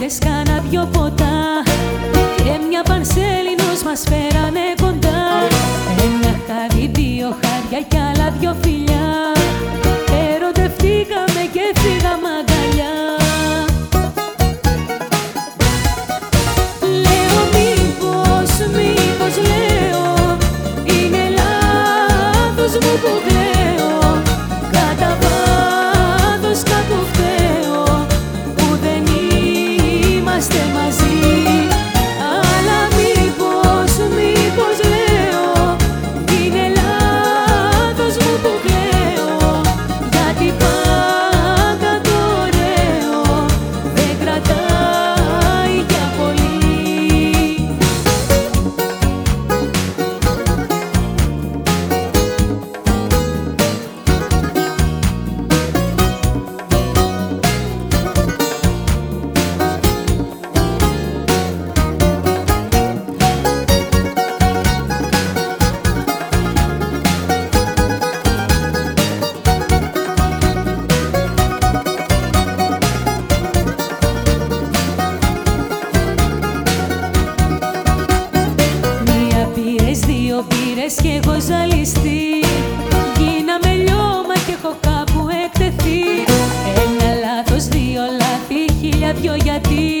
Πίνες κάνα δυο ποτά Και μια πανσέλινος μας φέρανε κοντά Ένα χάδι, δύο χάρια κι άλλα δυο φιλιά Ερωτευτήκαμε και φύγαμε. Πήρες κι εγώ ζαλιστή. Γίναμε λιώμα κι έχω κάπου εκτεθεί. Ένα λάθος, δύο λάθη, χίλια δυο γιατί